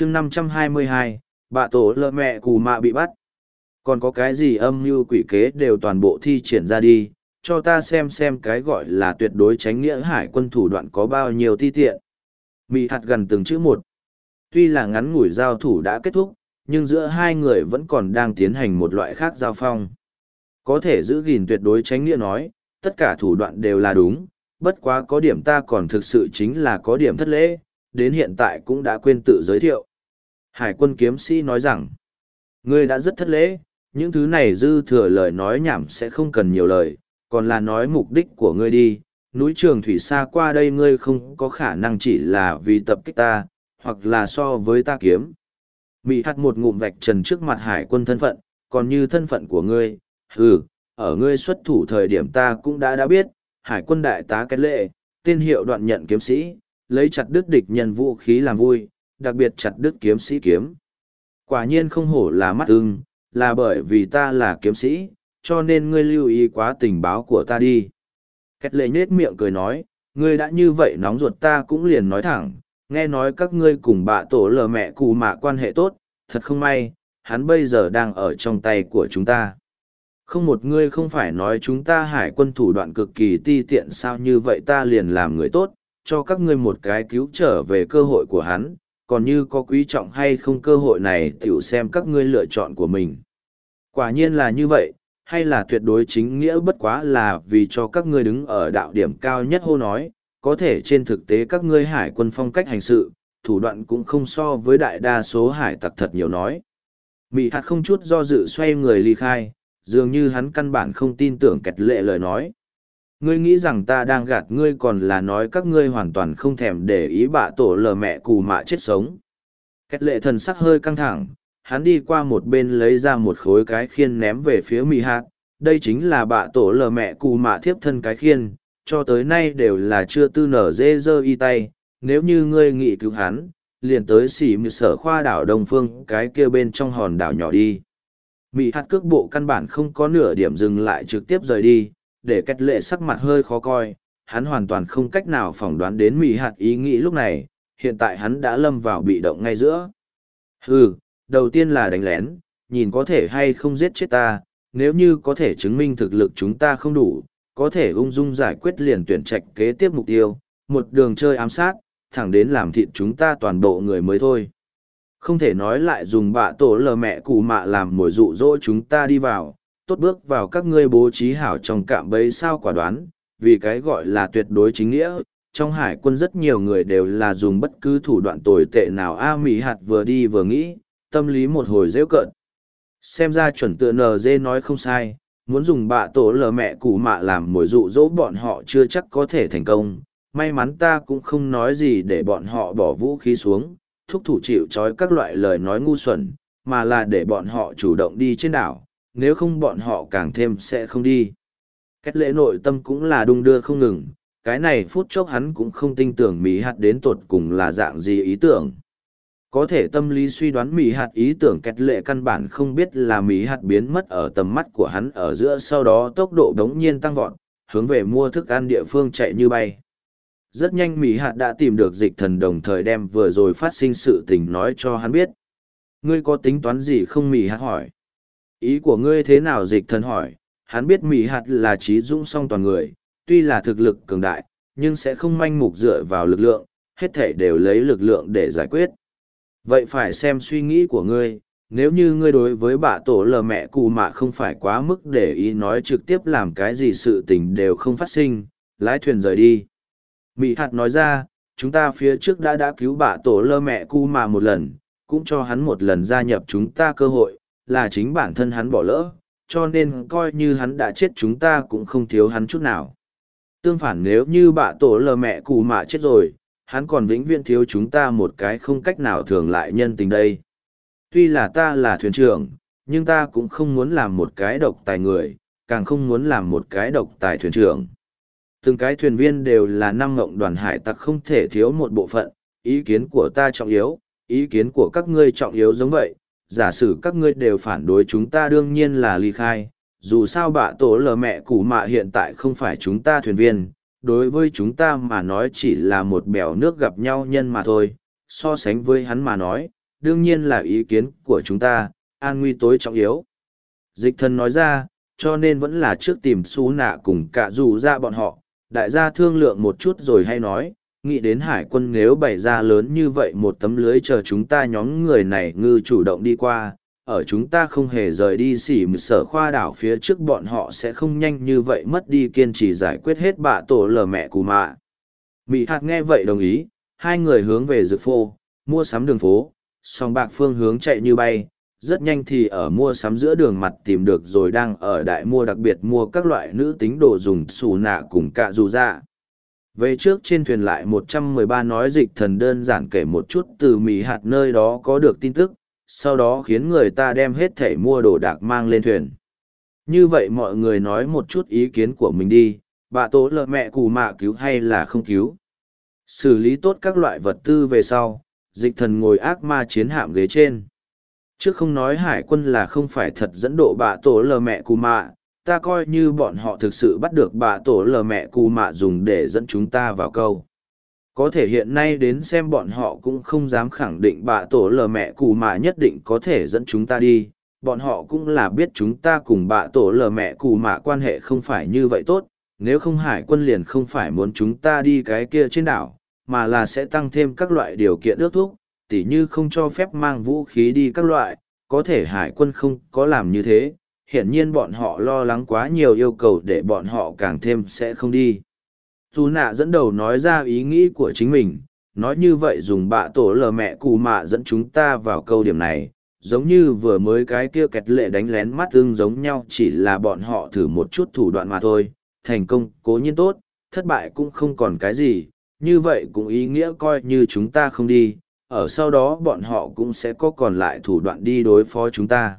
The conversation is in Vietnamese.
chương năm trăm hai mươi hai bạ tổ lợ mẹ cù mạ bị bắt. Còn có cái gì âm mưu quỷ kế đều toàn bộ thi triển ra đi, cho ta xem xem cái gọi là tuyệt đối tránh nghĩa hải quân thủ đoạn có bao nhiêu ti tiện. Mị hạt gần từng chữ một. Tuy là ngắn ngủi giao thủ đã kết thúc, nhưng giữa hai người vẫn còn đang tiến hành một loại khác giao phong. Có thể giữ gìn tuyệt đối tránh nghĩa nói, tất cả thủ đoạn đều là đúng, bất quá có điểm ta còn thực sự chính là có điểm thất lễ, đến hiện tại cũng đã quên tự giới thiệu hải quân kiếm sĩ nói rằng ngươi đã rất thất lễ những thứ này dư thừa lời nói nhảm sẽ không cần nhiều lời còn là nói mục đích của ngươi đi. Núi trường thủy xa qua đây ngươi không có khả năng chỉ là vì tập kích ta hoặc là so với ta kiếm. Mị hạt một ngụm vạch trần trước mặt hải quân thân phận, còn như thân phận của ngươi, hừ, ở ngươi xuất thủ thời điểm ta cũng đã đã biết, hải quân đại tá kết lệ, tên hiệu đoạn nhận kiếm sĩ, lấy chặt đứt địch nhân vũ khí làm vui, đặc biệt chặt đứt kiếm sĩ kiếm. Quả nhiên không hổ là mắt ưng, là bởi vì ta là kiếm sĩ, cho nên ngươi lưu ý quá tình báo của ta đi. Kết lệ nết miệng cười nói, ngươi đã như vậy nóng ruột ta cũng liền nói thẳng, nghe nói các ngươi cùng bạ tổ lờ mẹ cù mạ quan hệ tốt, thật không may, hắn bây giờ đang ở trong tay của chúng ta. Không một ngươi không phải nói chúng ta hải quân thủ đoạn cực kỳ ti tiện sao như vậy ta liền làm người tốt, cho các ngươi một cái cứu trở về cơ hội của hắn, còn như có quý trọng hay không cơ hội này tiểu xem các ngươi lựa chọn của mình. Quả nhiên là như vậy, hay là tuyệt đối chính nghĩa bất quá là vì cho các ngươi đứng ở đạo điểm cao nhất hô nói, có thể trên thực tế các ngươi hải quân phong cách hành sự, thủ đoạn cũng không so với đại đa số hải tặc thật nhiều nói. Mị hạt không chút do dự xoay người ly khai, dường như hắn căn bản không tin tưởng kẹt lệ lời nói. Ngươi nghĩ rằng ta đang gạt ngươi còn là nói các ngươi hoàn toàn không thèm để ý bạ tổ lờ mẹ cù mạ chết sống. Kẹt lệ thần sắc hơi căng thẳng, hắn đi qua một bên lấy ra một khối cái khiên ném về phía mị hạt. Đây chính là bạ tổ lờ mẹ cù mạ thiếp thân cái khiên, cho tới nay đều là chưa tư nở dê dơ y tay, nếu như ngươi nghĩ cứu hắn, liền tới xỉ mị sở khoa đảo Đông Phương cái kia bên trong hòn đảo nhỏ đi. Mị hạt cước bộ căn bản không có nửa điểm dừng lại trực tiếp rời đi, để kết lệ sắc mặt hơi khó coi, hắn hoàn toàn không cách nào phỏng đoán đến mị hạt ý nghĩ lúc này, hiện tại hắn đã lâm vào bị động ngay giữa. Hừ, đầu tiên là đánh lén, nhìn có thể hay không giết chết ta, nếu như có thể chứng minh thực lực chúng ta không đủ, có thể ung dung giải quyết liền tuyển trạch kế tiếp mục tiêu, một đường chơi ám sát, thẳng đến làm thịt chúng ta toàn bộ người mới thôi. Không thể nói lại dùng bạ tổ lờ mẹ cụ mạ làm mồi dụ dỗ chúng ta đi vào, tốt bước vào các ngươi bố trí hảo trong cạm bẫy sao quả đoán, vì cái gọi là tuyệt đối chính nghĩa. Trong hải quân rất nhiều người đều là dùng bất cứ thủ đoạn tồi tệ nào A Mỹ hạt vừa đi vừa nghĩ, tâm lý một hồi dễ cợt. Xem ra chuẩn tựa NG nói không sai, muốn dùng bạ tổ lờ mẹ cụ mạ làm mồi dụ dỗ bọn họ chưa chắc có thể thành công may mắn ta cũng không nói gì để bọn họ bỏ vũ khí xuống thúc thủ chịu trói các loại lời nói ngu xuẩn mà là để bọn họ chủ động đi trên đảo nếu không bọn họ càng thêm sẽ không đi. Cách lễ nội tâm cũng là đung đưa không ngừng, cái này phút chốc hắn cũng không tin tưởng mỹ hạt đến tột cùng là dạng gì ý tưởng. Có thể tâm lý suy đoán mỹ hạt ý tưởng kết lệ căn bản không biết là mỹ hạt biến mất ở tầm mắt của hắn ở giữa sau đó tốc độ đống nhiên tăng vọt, hướng về mua thức ăn địa phương chạy như bay. Rất nhanh mỹ hạt đã tìm được dịch thần đồng thời đem vừa rồi phát sinh sự tình nói cho hắn biết. Ngươi có tính toán gì không mỹ hạt hỏi? Ý của ngươi thế nào dịch thần hỏi, hắn biết mỹ hạt là trí dũng song toàn người, tuy là thực lực cường đại, nhưng sẽ không manh mục dựa vào lực lượng, hết thể đều lấy lực lượng để giải quyết. Vậy phải xem suy nghĩ của ngươi, nếu như ngươi đối với bà tổ lờ mẹ cụ mạ không phải quá mức để ý nói trực tiếp làm cái gì sự tình đều không phát sinh, lái thuyền rời đi. Mỹ hạt nói ra, chúng ta phía trước đã đã cứu bà tổ lơ mẹ cu mạ một lần, cũng cho hắn một lần gia nhập chúng ta cơ hội là chính bản thân hắn bỏ lỡ cho nên coi như hắn đã chết chúng ta cũng không thiếu hắn chút nào tương phản nếu như bà tổ lờ mẹ cụ mạ chết rồi hắn còn vĩnh viễn thiếu chúng ta một cái không cách nào thường lại nhân tình đây. Tuy là ta là thuyền trưởng, nhưng ta cũng không muốn làm một cái độc tài người, càng không muốn làm một cái độc tài thuyền trưởng. Từng cái thuyền viên đều là năm ngộng đoàn hải tặc không thể thiếu một bộ phận, ý kiến của ta trọng yếu, ý kiến của các ngươi trọng yếu giống vậy, giả sử các ngươi đều phản đối chúng ta đương nhiên là ly khai, dù sao bạ tổ lờ mẹ củ mạ hiện tại không phải chúng ta thuyền viên, đối với chúng ta mà nói chỉ là một bèo nước gặp nhau nhân mà thôi, so sánh với hắn mà nói, đương nhiên là ý kiến của chúng ta, an nguy tối trọng yếu. Dịch thần nói ra, cho nên vẫn là trước tìm xú nạ cùng cả dù ra bọn họ, đại gia thương lượng một chút rồi hay nói, nghĩ đến hải quân nếu bày ra lớn như vậy một tấm lưới chờ chúng ta nhóm người này ngư chủ động đi qua, ở chúng ta không hề rời đi xỉ mực sở khoa đảo phía trước bọn họ sẽ không nhanh như vậy mất đi kiên trì giải quyết hết bạ tổ lờ mẹ cù mạ. Mỹ hạt nghe vậy đồng ý, hai người hướng về dược phô, mua sắm đường phố, song bạc phương hướng chạy như bay, rất nhanh thì ở mua sắm giữa đường mặt tìm được rồi đang ở đại mua đặc biệt mua các loại nữ tính đồ dùng xù nạ cùng cạ dù dạ. Về trước trên thuyền lại 113 nói dịch thần đơn giản kể một chút từ mì hạt nơi đó có được tin tức, sau đó khiến người ta đem hết thẻ mua đồ đạc mang lên thuyền. Như vậy mọi người nói một chút ý kiến của mình đi, bà tố lợ mẹ cù mạ cứu hay là không cứu. Xử lý tốt các loại vật tư về sau, dịch thần ngồi ác ma chiến hạm ghế trên. Trước không nói hải quân là không phải thật dẫn độ bà tổ lờ mẹ cù mạ, ta coi như bọn họ thực sự bắt được bà tổ lờ mẹ cù mạ dùng để dẫn chúng ta vào câu. Có thể hiện nay đến xem bọn họ cũng không dám khẳng định bà tổ lờ mẹ cù mạ nhất định có thể dẫn chúng ta đi, bọn họ cũng là biết chúng ta cùng bà tổ lờ mẹ cù mạ quan hệ không phải như vậy tốt, nếu không hải quân liền không phải muốn chúng ta đi cái kia trên đảo, mà là sẽ tăng thêm các loại điều kiện ước thúc, tỉ như không cho phép mang vũ khí đi các loại, có thể hải quân không có làm như thế, hiển nhiên bọn họ lo lắng quá nhiều yêu cầu để bọn họ càng thêm sẽ không đi. Dù nạ dẫn đầu nói ra ý nghĩ của chính mình, nói như vậy dùng bạ tổ lờ mẹ cù mạ dẫn chúng ta vào câu điểm này, giống như vừa mới cái kia kẹt lệ đánh lén mắt tương giống nhau chỉ là bọn họ thử một chút thủ đoạn mà thôi, thành công cố nhiên tốt, thất bại cũng không còn cái gì, như vậy cũng ý nghĩa coi như chúng ta không đi, ở sau đó bọn họ cũng sẽ có còn lại thủ đoạn đi đối phó chúng ta.